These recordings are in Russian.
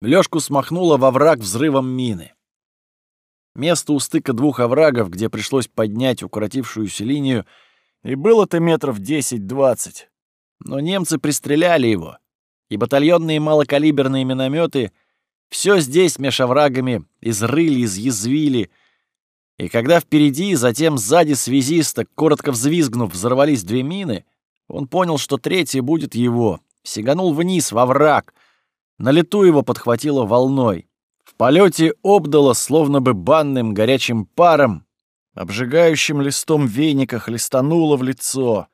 Лёшку смахнуло во враг взрывом мины. Место у стыка двух оврагов, где пришлось поднять укоротившуюся линию, и было-то метров 10-20. Но немцы пристреляли его, и батальонные малокалиберные минометы все здесь меж оврагами изрыли, изъязвили, и когда впереди, затем сзади связиста, коротко взвизгнув, взорвались две мины, он понял, что третья будет его, сиганул вниз во враг. На лету его подхватило волной. В полете обдало, словно бы банным горячим паром, обжигающим листом веника хлестануло в лицо.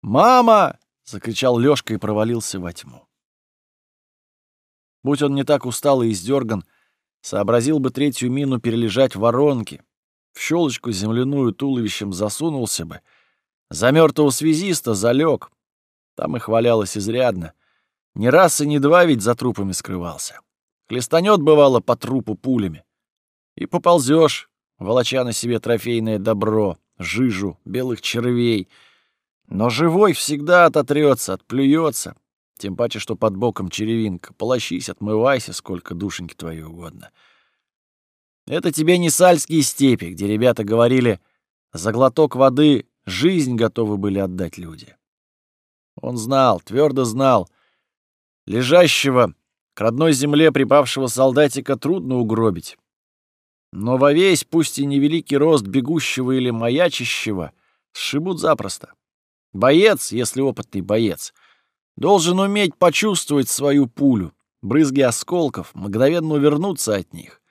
«Мама!» — закричал Лёшка и провалился во тьму. Будь он не так устал и издерган, сообразил бы третью мину перележать в воронке, в щелочку земляную туловищем засунулся бы, за мертвого связиста залег, там их валялось изрядно. Не раз и не два ведь за трупами скрывался. Хлестанет, бывало, по трупу пулями. И поползешь, волоча на себе трофейное добро, жижу, белых червей. Но живой всегда ототрется, отплюется. Тем паче, что под боком черевинка. Полощись, отмывайся, сколько душеньки твоей угодно. Это тебе не сальские степи, где ребята говорили, за глоток воды жизнь готовы были отдать люди. Он знал, твердо знал. Лежащего к родной земле припавшего солдатика трудно угробить. Но во весь, пусть и невеликий рост бегущего или маячащего, сшибут запросто. Боец, если опытный боец, должен уметь почувствовать свою пулю, брызги осколков, мгновенно увернуться от них.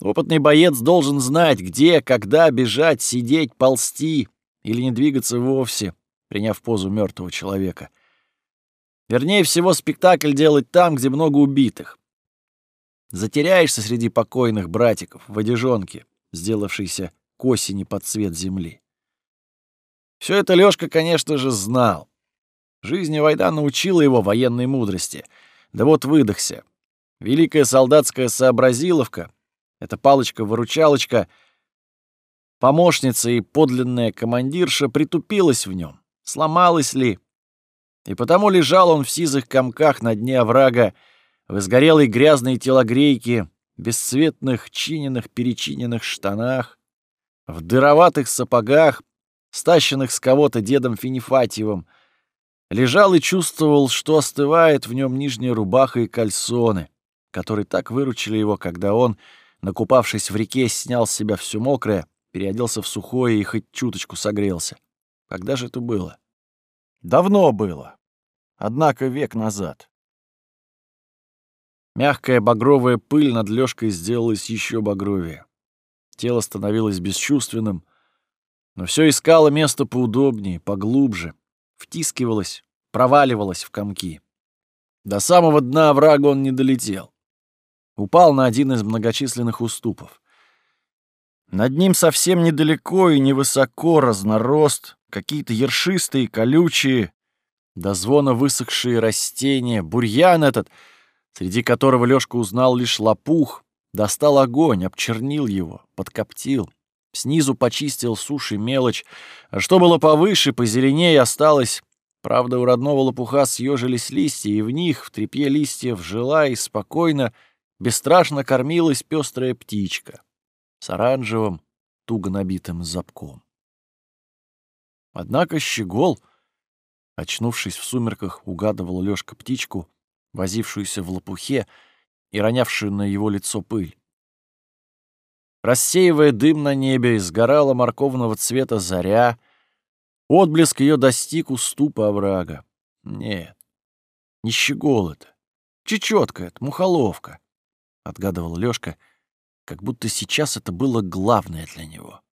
Опытный боец должен знать, где, когда бежать, сидеть, ползти или не двигаться вовсе, приняв позу мертвого человека. Вернее всего, спектакль делать там, где много убитых. Затеряешься среди покойных братиков в одежонке, сделавшейся к осени под цвет земли. Все это Лёшка, конечно же, знал. Жизнь война научила его военной мудрости. Да вот выдохся. Великая солдатская сообразиловка, эта палочка-выручалочка, помощница и подлинная командирша притупилась в нем. Сломалась ли? И потому лежал он в сизых комках на дне оврага, в изгорелой грязной телогрейке, бесцветных чиненных-перечиненных штанах, в дыроватых сапогах, стащенных с кого-то дедом Финифатьевым, лежал и чувствовал, что остывает в нем нижняя рубаха и кальсоны, которые так выручили его, когда он, накупавшись в реке, снял с себя все мокрое, переоделся в сухое и хоть чуточку согрелся. Когда же это было? Давно было. Однако век назад. Мягкая багровая пыль над Лёшкой сделалась еще багровее. Тело становилось бесчувственным, но все искало место поудобнее, поглубже, втискивалось, проваливалось в комки. До самого дна врага он не долетел. Упал на один из многочисленных уступов. Над ним совсем недалеко и невысоко разнорост, какие-то ершистые, колючие, до звона высохшие растения, бурьян этот, среди которого Лёшка узнал лишь лопух, достал огонь, обчернил его, подкоптил, снизу почистил суши мелочь, а что было повыше, позеленее осталось. Правда, у родного лопуха съежились листья, и в них, в трепе листьев, жила и спокойно, бесстрашно кормилась пестрая птичка с оранжевым, туго набитым запком. Однако щегол, очнувшись в сумерках, угадывал Лёшка птичку, возившуюся в лопухе и ронявшую на его лицо пыль. Рассеивая дым на небе, сгорала морковного цвета заря, отблеск ее достиг уступа оврага. Нет, не щегол это, чечетка это, мухоловка, — отгадывал Лёшка, как будто сейчас это было главное для него.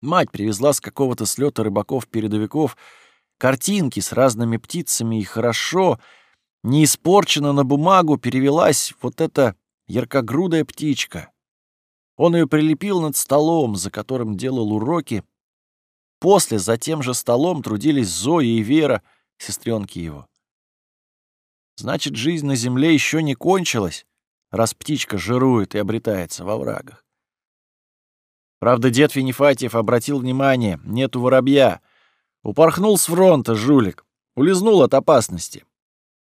Мать привезла с какого-то слета рыбаков-передовиков картинки с разными птицами, и хорошо, не испорчена на бумагу, перевелась вот эта яркогрудая птичка. Он ее прилепил над столом, за которым делал уроки. После за тем же столом трудились Зоя и Вера, сестренки его. Значит, жизнь на земле еще не кончилась, раз птичка жирует и обретается во врагах. Правда, дед Финифатьев обратил внимание, нету воробья. Упорхнул с фронта, жулик. Улизнул от опасности.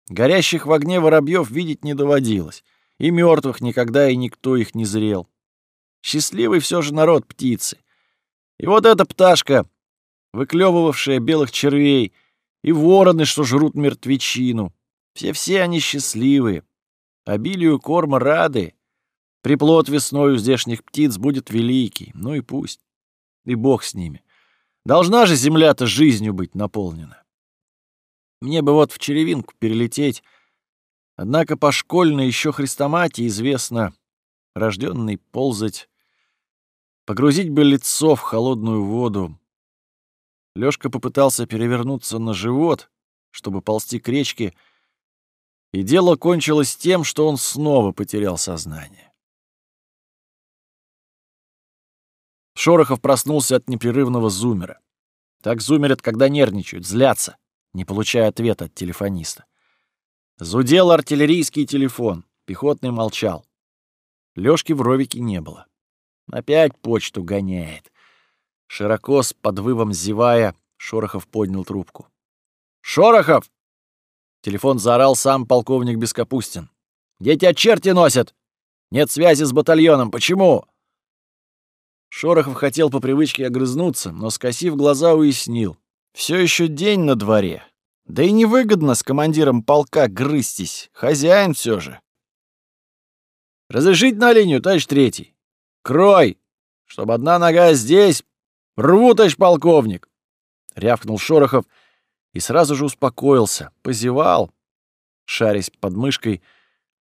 Горящих в огне воробьев видеть не доводилось. И мертвых никогда и никто их не зрел. Счастливый все же народ птицы. И вот эта пташка, выклевывавшая белых червей, и вороны, что жрут мертвечину. Все-все они счастливые. Обилию корма рады. Приплод весной у здешних птиц будет великий. Ну и пусть. И бог с ними. Должна же земля-то жизнью быть наполнена. Мне бы вот в черевинку перелететь. Однако по школьной еще хрестоматии известно, рожденный ползать, погрузить бы лицо в холодную воду. Лёшка попытался перевернуться на живот, чтобы ползти к речке, и дело кончилось тем, что он снова потерял сознание. Шорохов проснулся от непрерывного зумера. Так зумерят, когда нервничают, злятся не получая ответа от телефониста. Зудел артиллерийский телефон, пехотный молчал. Лёшки в ровике не было. Опять почту гоняет. Широко с подвывом зевая, Шорохов поднял трубку. «Шорохов!» Телефон заорал сам полковник Бескапустин. «Где тебя черти носят? Нет связи с батальоном. Почему?» Шорохов хотел по привычке огрызнуться, но, скосив глаза, уяснил. Все еще день на дворе. Да и невыгодно с командиром полка грызтись. Хозяин все же. Разрешить на линию, товарищ третий. Крой, чтобы одна нога здесь. Рву, товарищ полковник. Рявкнул Шорохов и сразу же успокоился. Позевал, шарясь под мышкой,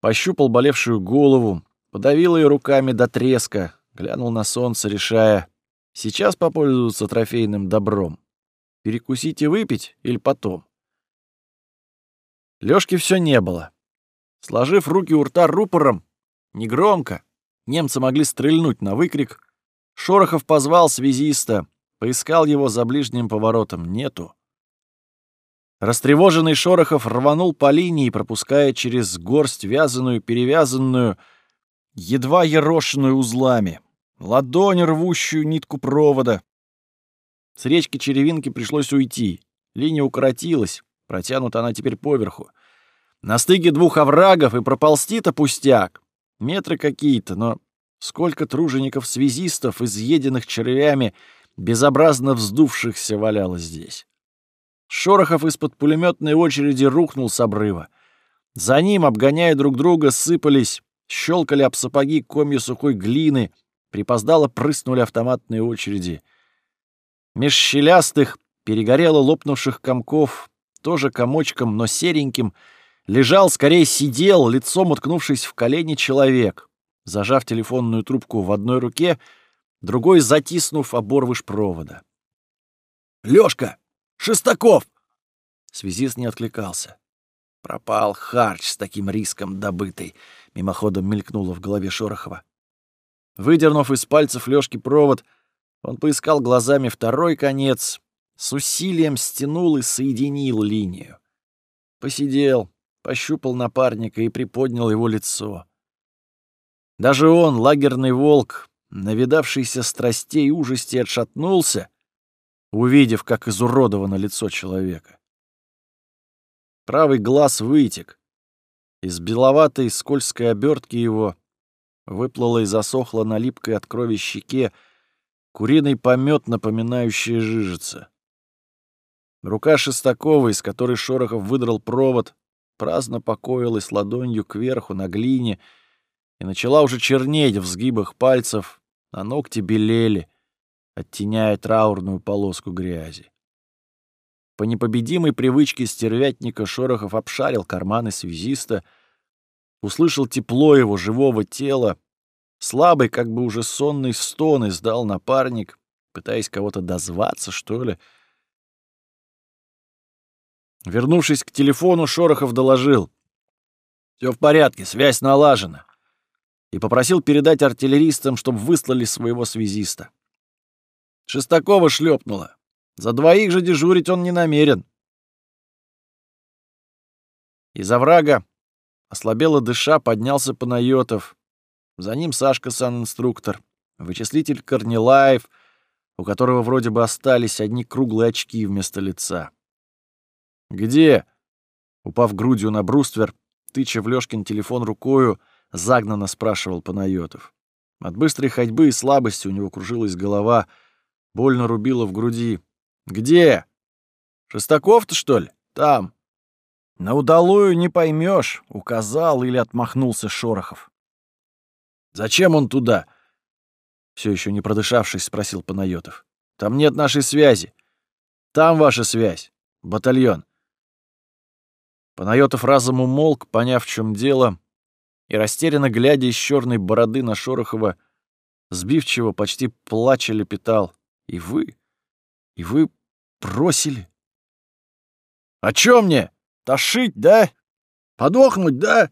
пощупал болевшую голову, подавил ее руками до треска, глянул на солнце, решая, сейчас попользоваться трофейным добром. Перекусить и выпить или потом? Лёшки всё не было. Сложив руки у рта рупором, негромко, немцы могли стрельнуть на выкрик, Шорохов позвал связиста, поискал его за ближним поворотом. Нету. Растревоженный Шорохов рванул по линии, пропуская через горсть вязаную, перевязанную, едва ерошенную узлами, ладонь, рвущую нитку провода, с речки Черевинки пришлось уйти. Линия укоротилась, протянута она теперь поверху. На стыке двух оврагов и проползти-то пустяк. Метры какие-то, но сколько тружеников-связистов, изъеденных червями, безобразно вздувшихся, валялось здесь. Шорохов из-под пулеметной очереди рухнул с обрыва. За ним, обгоняя друг друга, сыпались, щелкали об сапоги комья сухой глины, припоздало прыснули автоматные очереди — Меж щелястых, перегорело лопнувших комков, тоже комочком, но сереньким, лежал, скорее сидел, лицом уткнувшись в колени человек, зажав телефонную трубку в одной руке, другой затиснув оборвыш провода. «Лёшка! Шестаков!» Связист не откликался. Пропал харч с таким риском добытый, мимоходом мелькнуло в голове Шорохова. Выдернув из пальцев Лёшки провод, он поискал глазами второй конец, с усилием стянул и соединил линию. Посидел, пощупал напарника и приподнял его лицо. Даже он, лагерный волк, навидавшийся страстей и ужасти, отшатнулся, увидев, как изуродовано лицо человека. Правый глаз вытек. Из беловатой скользкой обертки его выплыла и засохла на липкой от крови щеке Куриный помет, напоминающий жижица. Рука Шестакова, из которой Шорохов выдрал провод, праздно покоилась ладонью кверху на глине и начала уже чернеть в сгибах пальцев, а ногти белели, оттеняя траурную полоску грязи. По непобедимой привычке стервятника Шорохов обшарил карманы связиста, услышал тепло его живого тела Слабый, как бы уже сонный стон издал напарник, пытаясь кого-то дозваться, что ли. Вернувшись к телефону, Шорохов доложил. Все в порядке, связь налажена. И попросил передать артиллеристам, чтобы выслали своего связиста. Шестакова шлепнула. За двоих же дежурить он не намерен. Из оврага, ослабело дыша, поднялся Панайотов. За ним Сашка санинструктор, вычислитель Корнилаев, у которого вроде бы остались одни круглые очки вместо лица. «Где?» — Упав грудью на бруствер, тыча в Лёшкин телефон рукою, загнанно спрашивал Панайотов. От быстрой ходьбы и слабости у него кружилась голова, больно рубила в груди. «Где? Шестаков-то, что ли? Там». «На удалую не поймешь, указал или отмахнулся Шорохов. «Зачем он туда?» Все еще не продышавшись, спросил Панайотов. «Там нет нашей связи. Там ваша связь. Батальон». Панайотов разом умолк, поняв, в чем дело, и растерянно глядя из черной бороды на Шорохова, сбивчиво, почти плача лепетал. «И вы? И вы бросили?» «А чё мне? Тошить, да? Подохнуть, да?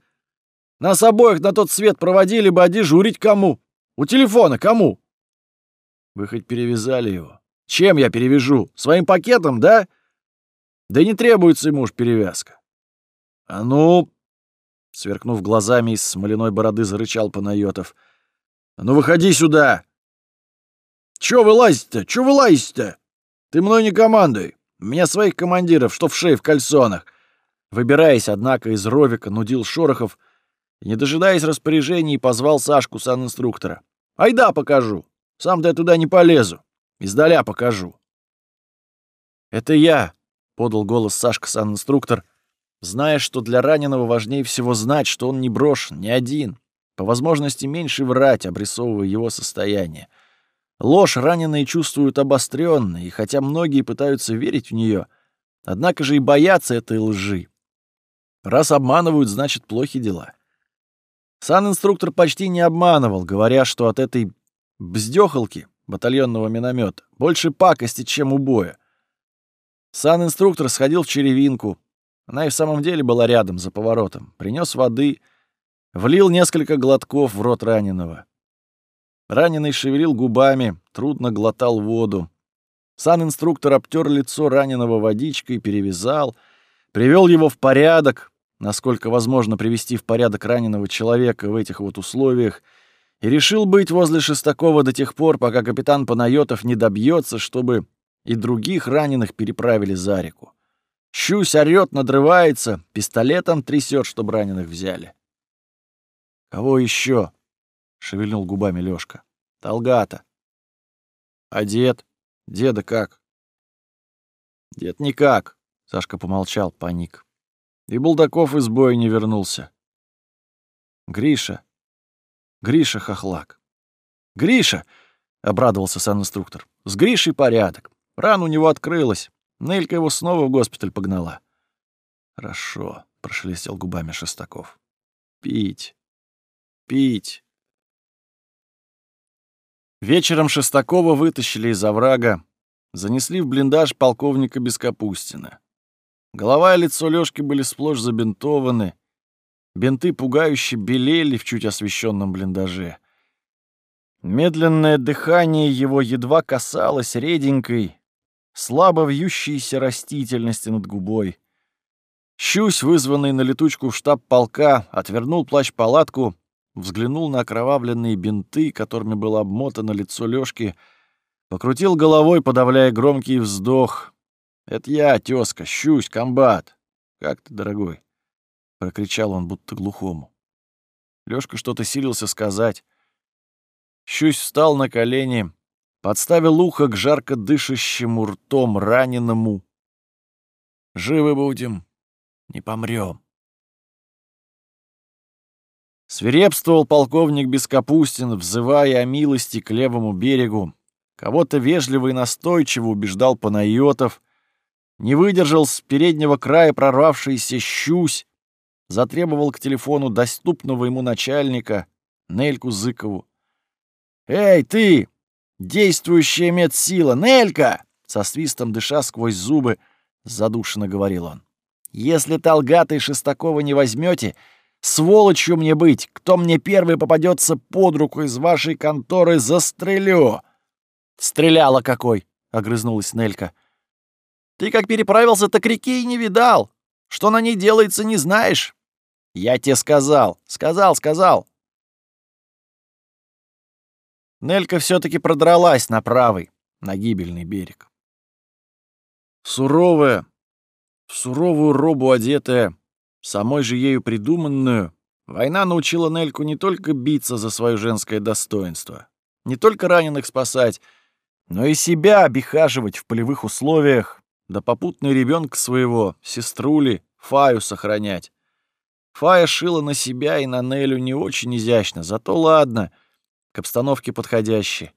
Нас обоих на тот свет проводили бы, а дежурить кому? У телефона кому?» «Вы хоть перевязали его?» «Чем я перевяжу? Своим пакетом, да?» «Да не требуется ему уж перевязка». «А ну, Сверкнув глазами из смоляной бороды, зарычал Панайотов. «А ну выходи сюда!» «Чё вылазить-то? Чё вылазить-то? Ты мной не командуй. У меня своих командиров, что в шее в кальсонах». Выбираясь, однако, из ровика, нудил Шорохов и, не дожидаясь распоряжений, позвал Сашку санинструктора. «Айда покажу. Сам-то я туда не полезу. Издаля покажу». «Это я», — подал голос Сашка санинструктор, — зная, что для раненого важнее всего знать, что он не брошен, не один, по возможности меньше врать, обрисовывая его состояние. Ложь раненые чувствуют обостренно, и хотя многие пытаются верить в нее, однако же и боятся этой лжи. Раз обманывают, значит, плохи дела. Сан-инструктор почти не обманывал, говоря, что от этой бздёхалки батальонного миномета больше пакости, чем у боя. Сан-инструктор сходил в черевинку, она и в самом деле была рядом, за поворотом. Принес воды, влил несколько глотков в рот раненого. Раненый шевелил губами, трудно глотал воду. Сан-инструктор обтер лицо раненого водичкой, перевязал, привел его в порядок, насколько возможно привести в порядок раненого человека в этих вот условиях, и решил быть возле Шестакова до тех пор, пока капитан Панайотов не добьется, чтобы и других раненых переправили за реку. Щусь орёт, надрывается, пистолетом трясет, чтоб раненых взяли. «Кого еще? шевельнул губами Лёшка. «Толгата». «А дед? Деда как?» «Дед никак», — Сашка помолчал, паник. «И Булдаков из боя не вернулся». «Гриша. Гриша Хохлак». «Гриша!» — обрадовался сан-инструктор. «С Гришей порядок. Рана у него открылась. Нелька его снова в госпиталь погнала. «Хорошо», — прошелестел губами Шестаков. «Пить. Пить». Вечером Шестакова вытащили из оврага, занесли в блиндаж полковника Бескапустина. Голова и лицо Лёшки были сплошь забинтованы, бинты пугающе белели в чуть освещенном блиндаже. Медленное дыхание его едва касалось реденькой, слабо вьющейся растительности над губой. Щусь, вызванный на летучку в штаб полка, отвернул плащ-палатку, взглянул на окровавленные бинты, которыми было обмотано лицо Лёшки, покрутил головой, подавляя громкий вздох. «Это я, тёзка, щусь, комбат. Как ты, дорогой?» — прокричал он, будто глухому. Лёшка что-то силился сказать. Щусь встал на колени, подставил ухо к жарко дышащему ртом раненому. «Живы будем, не помрем». Свирепствовал полковник Бескапустин, взывая о милости к левому берегу. Кого-то вежливо и настойчиво убеждал Панайотов. Не выдержал с переднего края прорвавшийся щусь. Затребовал к телефону доступного ему начальника, Нельку Зыкову. «Эй, ты! Действующая медсила! Нелька!» Со свистом дыша сквозь зубы, задушенно говорил он. «Если Талгата и Шестакова не возьмете, сволочью мне быть! Кто мне первый попадется под руку из вашей конторы, застрелю!» «Стреляла какой!» — огрызнулась Нелька. «Ты как переправился, так реки и не видал. Что на ней делается, не знаешь?» «Я тебе сказал, сказал, сказал!» Нелька все-таки продралась на правый, на гибельный берег. Суровая, в суровую робу одетая, самой же ею придуманную, война научила Нельку не только биться за свое женское достоинство, не только раненых спасать, но и себя обихаживать в полевых условиях, да попутно ребенка своего, сеструли, Фаю сохранять. Фая шила на себя и на Нелю не очень изящно, зато ладно, к обстановке подходящей.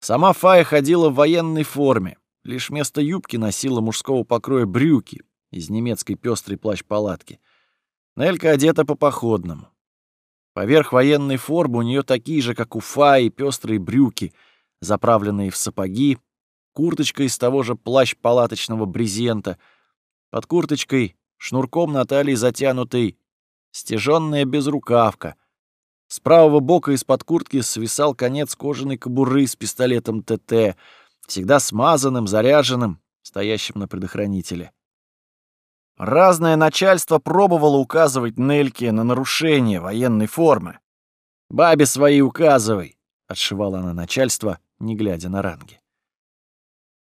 Сама Фая ходила в военной форме, лишь вместо юбки носила мужского покроя брюки из немецкой пестрой плащ-палатки. Нелька одета по-походному. Поверх военной формы у нее такие же, как у Фаи, пестрые брюки, заправленные в сапоги, курточка из того же плащ-палаточного брезента, под курточкой шнурком на талии затянутый, стяжённая безрукавка. С правого бока из-под куртки свисал конец кожаной кобуры с пистолетом ТТ, всегда смазанным, заряженным, стоящим на предохранителе. Разное начальство пробовало указывать Нельке на нарушение военной формы. «Бабе свои указывай», — отшивала она начальство, не глядя на ранги.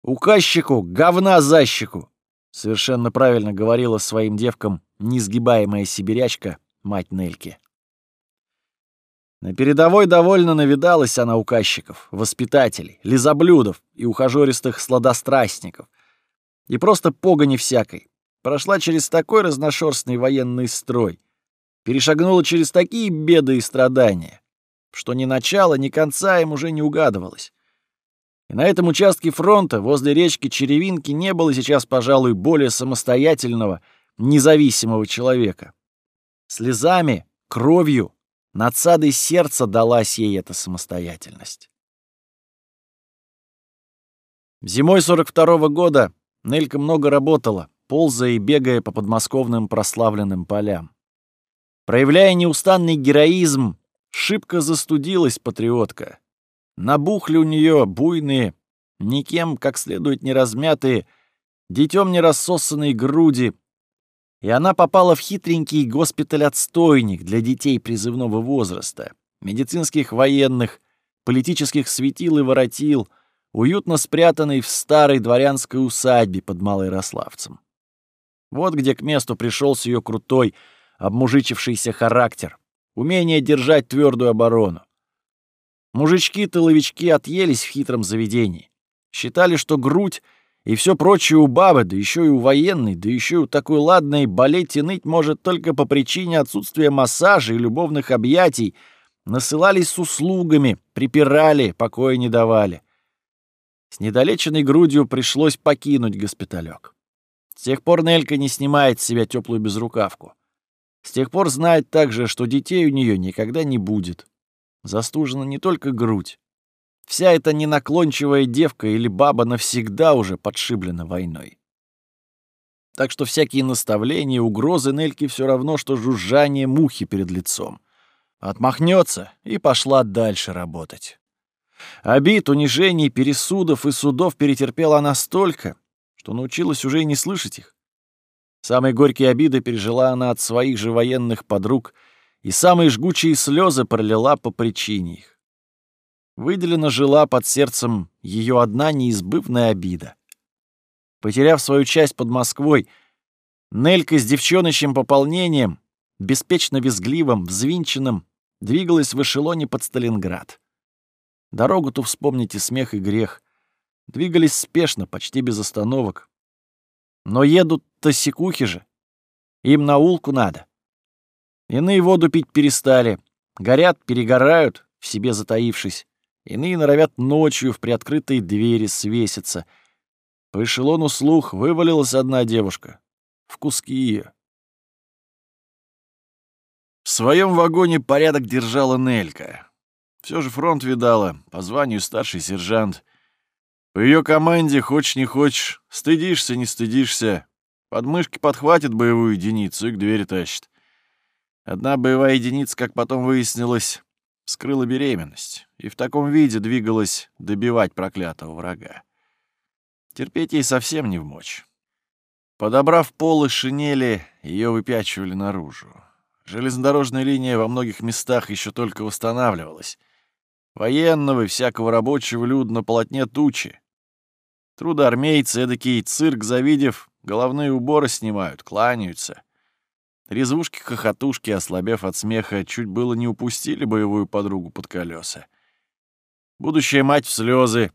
«Указчику говна защику!» Совершенно правильно говорила своим девкам несгибаемая сибирячка, мать Нельки. На передовой довольно навидалась она указчиков, воспитателей, лизоблюдов и ухажёристых сладострастников. И просто погони всякой. Прошла через такой разношерстный военный строй, перешагнула через такие беды и страдания, что ни начала, ни конца им уже не угадывалось. И на этом участке фронта, возле речки Черевинки, не было сейчас, пожалуй, более самостоятельного, независимого человека. Слезами, кровью, надсадой сердца далась ей эта самостоятельность. Зимой 42 -го года Нелька много работала, ползая и бегая по подмосковным прославленным полям. Проявляя неустанный героизм, шибко застудилась патриотка. Набухли у нее буйные, никем как следует не размятые, детем не рассосанные груди, и она попала в хитренький госпиталь-отстойник для детей призывного возраста, медицинских военных, политических светил и воротил, уютно спрятанный в старой дворянской усадьбе под Малоярославцем. Вот где к месту пришелся ее крутой, обмужичившийся характер, умение держать твердую оборону. Мужички-тыловички отъелись в хитром заведении. Считали, что грудь и все прочее у бабы, да еще и у военной, да еще и у такой ладной болеть и ныть может только по причине отсутствия массажа и любовных объятий, насылались с услугами, припирали, покоя не давали. С недолеченной грудью пришлось покинуть госпиталек. С тех пор Нелька не снимает с себя теплую безрукавку. С тех пор знает также, что детей у нее никогда не будет. Застужена не только грудь. Вся эта ненаклончивая девка или баба навсегда уже подшиблена войной. Так что всякие наставления, угрозы Нельки все равно, что жужжание мухи перед лицом. Отмахнется и пошла дальше работать. Обид, унижений, пересудов и судов перетерпела она столько, что научилась уже и не слышать их. Самые горькие обиды пережила она от своих же военных подруг — и самые жгучие слезы пролила по причине их. Выделена жила под сердцем ее одна неизбывная обида. Потеряв свою часть под Москвой, Нелька с девчоночьим пополнением, беспечно визгливым, взвинченным, двигалась в эшелоне под Сталинград. Дорогу-то вспомните смех и грех. Двигались спешно, почти без остановок. Но едут-то секухи же. Им на улку надо. Иные воду пить перестали. Горят, перегорают, в себе затаившись. Иные норовят ночью в приоткрытые двери свеситься. По эшелону слух вывалилась одна девушка. В куски ее. В своем вагоне порядок держала Нелька. Все же фронт видала, по званию старший сержант. По ее команде, хочешь не хочешь, стыдишься, не стыдишься. Подмышки подхватит боевую единицу и к двери тащит. Одна боевая единица, как потом выяснилось, скрыла беременность и в таком виде двигалась добивать проклятого врага. Терпеть ей совсем не в мочь. Подобрав полы шинели, ее выпячивали наружу. Железнодорожная линия во многих местах еще только восстанавливалась. Военного и всякого рабочего люд на полотне тучи. Трудоармейцы, эдакий цирк завидев, головные уборы снимают, кланяются. Резвушки-хохотушки, ослабев от смеха, чуть было не упустили боевую подругу под колеса. Будущая мать в слезы,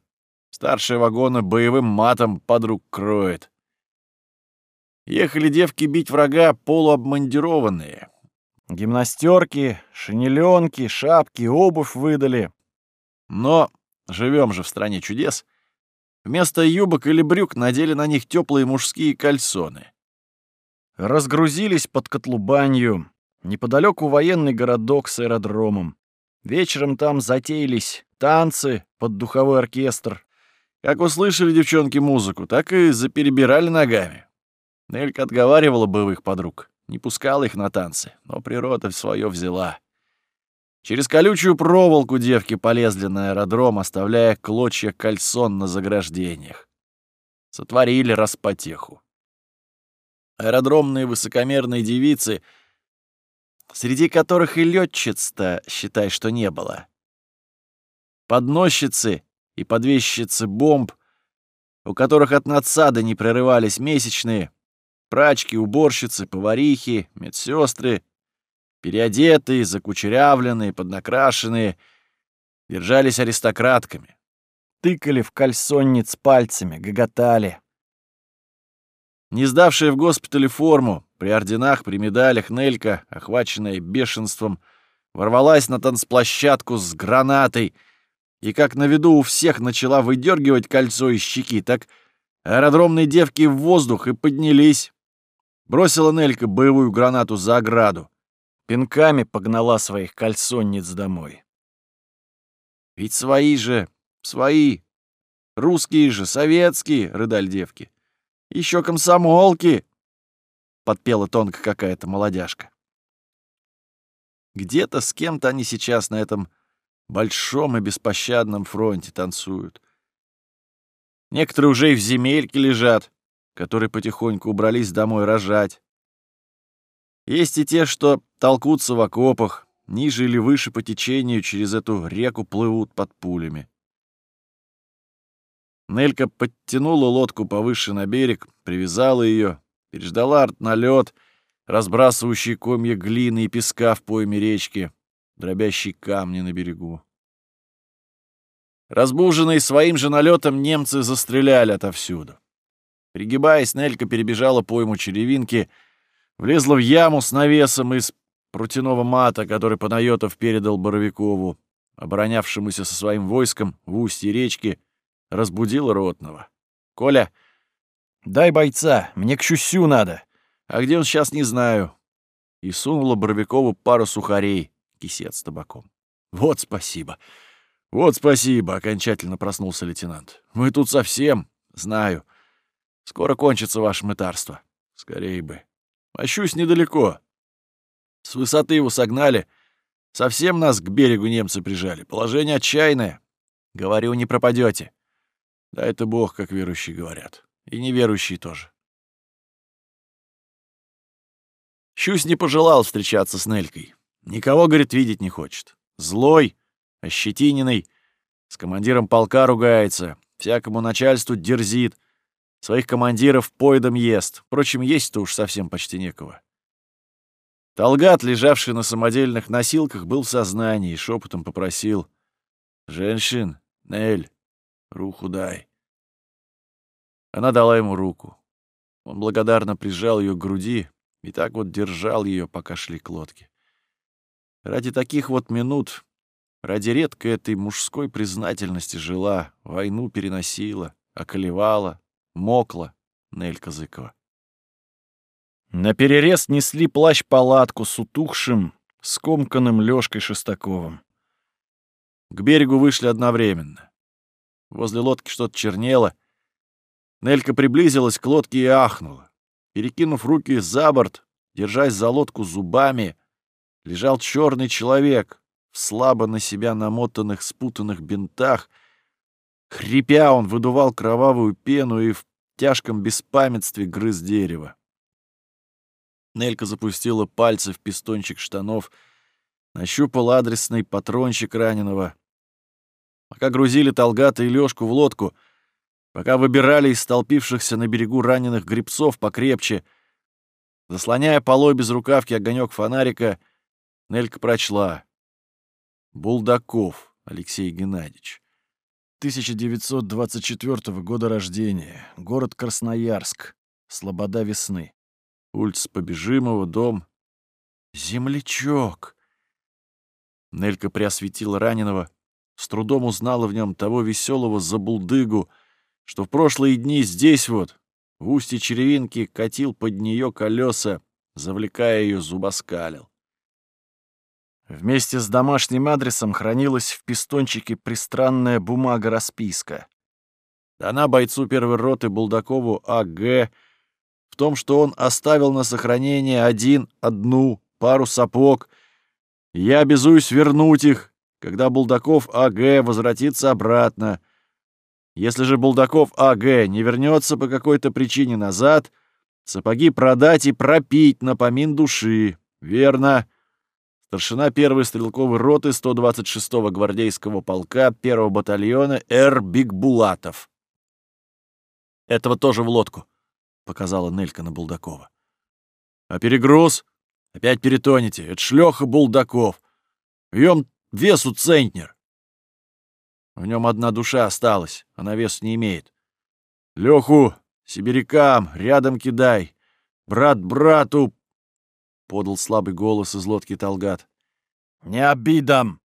старшая вагона боевым матом подруг кроет. Ехали девки бить врага полуобмандированные. Гимнастерки, шинеленки, шапки, обувь выдали. Но живем же в стране чудес. Вместо юбок или брюк надели на них теплые мужские кальсоны. Разгрузились под котлубанью. Неподалеку военный городок с аэродромом. Вечером там затеялись танцы под духовой оркестр. Как услышали девчонки музыку, так и заперебирали ногами. Нелька отговаривала боевых подруг, не пускала их на танцы, но природа свое взяла. Через колючую проволоку девки полезли на аэродром, оставляя клочья кальсон на заграждениях. Сотворили распотеху аэродромные высокомерные девицы, среди которых и летчиц-то, считай, что не было. Подносчицы и подвесчицы бомб, у которых от надсада не прерывались месячные, прачки, уборщицы, поварихи, медсестры, переодетые, закучерявленные, поднакрашенные, держались аристократками, тыкали в кальсонниц пальцами, гоготали. Не сдавшая в госпитале форму, при орденах, при медалях Нелька, охваченная бешенством, ворвалась на танцплощадку с гранатой и как на виду у всех начала выдергивать кольцо из щеки, так аэродромные девки в воздух и поднялись. Бросила Нелька боевую гранату за ограду. Пинками погнала своих кольцонниц домой. «Ведь свои же, свои, русские же, советские!» — рыдали девки. Еще комсомолки!» — подпела тонко какая-то молодяжка. Где-то с кем-то они сейчас на этом большом и беспощадном фронте танцуют. Некоторые уже и в земельке лежат, которые потихоньку убрались домой рожать. Есть и те, что толкутся в окопах, ниже или выше по течению через эту реку плывут под пулями. Нелька подтянула лодку повыше на берег, привязала ее, переждала артналет, разбрасывающий комья глины и песка в пойме речки, дробящий камни на берегу. Разбуженные своим же налетом немцы застреляли отовсюду. Пригибаясь, Нелька перебежала пойму черевинки, влезла в яму с навесом из прутяного мата, который Панайотов передал Боровикову, оборонявшемуся со своим войском в устье речки, разбудил ротного. «Коля, дай бойца, мне к щусю надо. А где он сейчас, не знаю». И сунула Боровикову пару сухарей, кисет с табаком. «Вот спасибо. Вот спасибо», — окончательно проснулся лейтенант. «Мы тут совсем, знаю. Скоро кончится ваше мытарство. Скорее бы. Ощусь недалеко. С высоты его согнали. Совсем нас к берегу немцы прижали. Положение отчаянное. Говорю, не пропадете. Да это Бог, как верующие говорят. И неверующие тоже. Щусь не пожелал встречаться с Нелькой. Никого, говорит, видеть не хочет. Злой, ощетиненный, с командиром полка ругается, всякому начальству дерзит, своих командиров поедом ест. Впрочем, есть-то уж совсем почти некого. Талгат, лежавший на самодельных носилках, был в сознании и шепотом попросил. «Женщин, Нель, Руку дай. Она дала ему руку. Он благодарно прижал ее к груди и так вот держал ее, пока шли к лодке. Ради таких вот минут, ради редкой этой мужской признательности жила, войну переносила, околевала, мокла Нелька Зыкова. На перерез несли плащ-палатку с утухшим, скомканным Лёшкой Шестаковым. К берегу вышли одновременно. Возле лодки что-то чернело. Нелька приблизилась к лодке и ахнула. Перекинув руки за борт, держась за лодку зубами, лежал черный человек в слабо на себя намотанных спутанных бинтах. Хрипя, он выдувал кровавую пену и в тяжком беспамятстве грыз дерево. Нелька запустила пальцы в пистончик штанов, нащупал адресный патрончик раненого, Пока грузили Талгата и Лёшку в лодку, пока выбирали из столпившихся на берегу раненых грибцов покрепче, Заслоняя полой без рукавки огонек фонарика, Нелька прочла. Булдаков Алексей Геннадьевич. 1924 года рождения. Город Красноярск. Слобода весны. Улица Побежимого, дом. Землячок. Нелька приосветила раненого, с трудом узнала в нем того веселого забулдыгу, что в прошлые дни здесь вот, в устье черевинки, катил под нее колеса, завлекая ее зубоскалил. Вместе с домашним адресом хранилась в пистончике пристранная бумага-расписка. Дана бойцу первой роты Булдакову А.Г. в том, что он оставил на сохранение один, одну, пару сапог. Я обязуюсь вернуть их, когда Булдаков А.Г. возвратится обратно. Если же Булдаков А.Г. не вернется по какой-то причине назад, сапоги продать и пропить на помин души. Верно старшина первой стрелковой роты 126-го гвардейского полка 1-го батальона Р. Бигбулатов. «Этого тоже в лодку», — показала Нелька на Булдакова. «А перегруз? Опять перетонете. Это шлёха Булдаков. В весу центнер. В нем одна душа осталась, она вес не имеет. Леху, сибирякам, рядом кидай. Брат брату — подал слабый голос из лодки Талгат. «Не обидам!»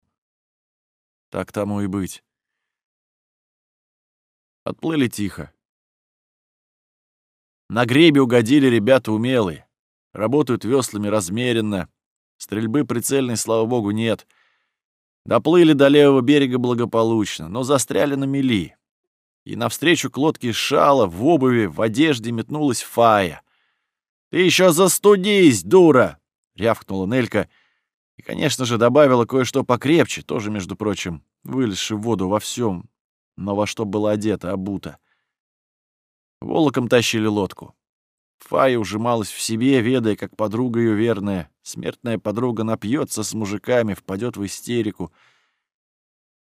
Так тому и быть. Отплыли тихо. На гребе угодили ребята умелые. Работают веслами размеренно. Стрельбы прицельной, слава богу, нет. Доплыли до левого берега благополучно, но застряли на мели. И навстречу к лодке шала, в обуви, в одежде метнулась Фая. «Ты еще застудись, дура!» — рявкнула Нелька. И, конечно же, добавила кое-что покрепче, тоже, между прочим, вылезши в воду во всем, но во что была одета, обута. Волоком тащили лодку. Фая ужималась в себе, ведая, как подруга ее верная. Смертная подруга напьется с мужиками, впадет в истерику.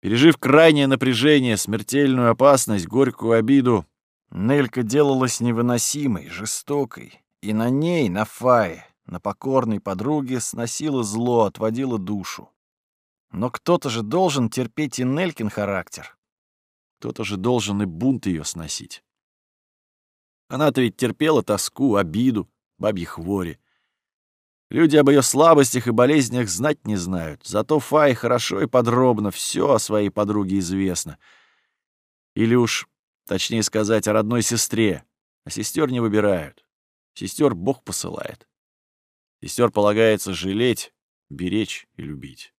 Пережив крайнее напряжение, смертельную опасность, горькую обиду, Нелька делалась невыносимой, жестокой, и на ней, на Фае, на покорной подруге сносила зло, отводила душу. Но кто-то же должен терпеть и Нелькин характер. Кто-то же должен и бунт ее сносить. Она-то ведь терпела тоску, обиду, бабьи хвори. Люди об ее слабостях и болезнях знать не знают, зато Фае хорошо и подробно все о своей подруге известно. Или уж, точнее сказать, о родной сестре, а сестер не выбирают. Сестер Бог посылает. Сестер полагается жалеть, беречь и любить.